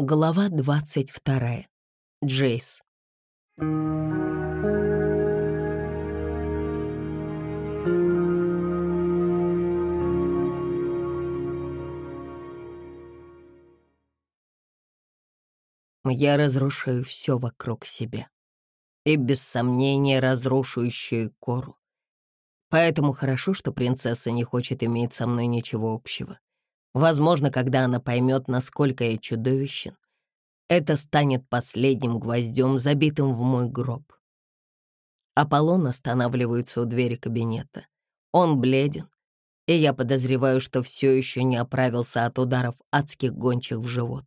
Глава двадцать вторая. Джейс. Я разрушаю все вокруг себя. И без сомнения разрушу еще и кору. Поэтому хорошо, что принцесса не хочет иметь со мной ничего общего. Возможно, когда она поймет, насколько я чудовищен, это станет последним гвоздем, забитым в мой гроб. Аполлон останавливается у двери кабинета. Он бледен, и я подозреваю, что все еще не оправился от ударов адских гончих в живот.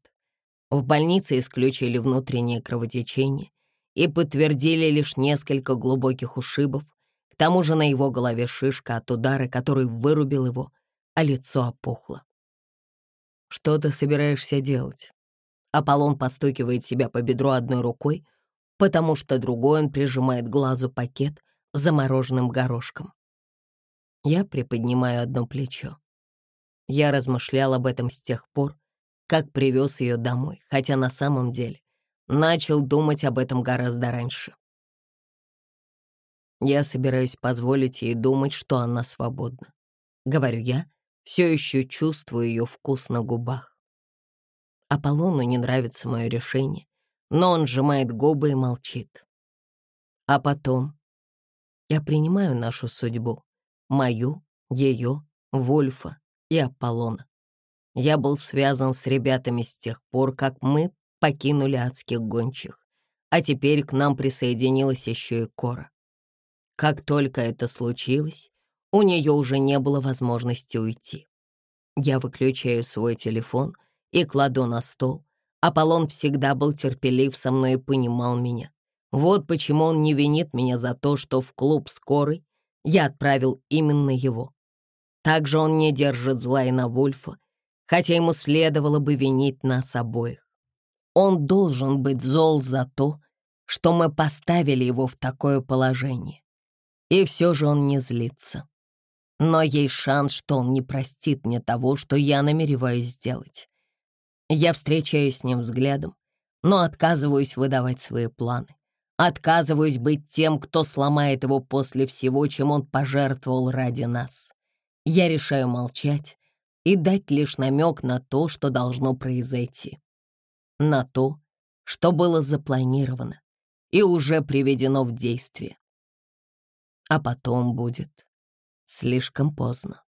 В больнице исключили внутреннее кровотечение и подтвердили лишь несколько глубоких ушибов, к тому же на его голове шишка от удара, который вырубил его, а лицо опухло. «Что ты собираешься делать?» Аполлон постукивает себя по бедру одной рукой, потому что другой он прижимает к глазу пакет с замороженным горошком. Я приподнимаю одно плечо. Я размышлял об этом с тех пор, как привез ее домой, хотя на самом деле начал думать об этом гораздо раньше. Я собираюсь позволить ей думать, что она свободна. Говорю я, все еще чувствую ее вкус на губах. Аполлону не нравится мое решение, но он сжимает губы и молчит. А потом я принимаю нашу судьбу, мою, ее, Вольфа и Аполлона. Я был связан с ребятами с тех пор, как мы покинули адских гончих, а теперь к нам присоединилась еще и Кора. Как только это случилось, у нее уже не было возможности уйти. Я выключаю свой телефон и кладу на стол. Аполлон всегда был терпелив со мной и понимал меня. Вот почему он не винит меня за то, что в клуб скорый я отправил именно его. Также он не держит зла и на Вульфа, хотя ему следовало бы винить нас обоих. Он должен быть зол за то, что мы поставили его в такое положение. И все же он не злится но есть шанс, что он не простит мне того, что я намереваюсь сделать. Я встречаюсь с ним взглядом, но отказываюсь выдавать свои планы. Отказываюсь быть тем, кто сломает его после всего, чем он пожертвовал ради нас. Я решаю молчать и дать лишь намек на то, что должно произойти. На то, что было запланировано и уже приведено в действие. А потом будет Слишком поздно.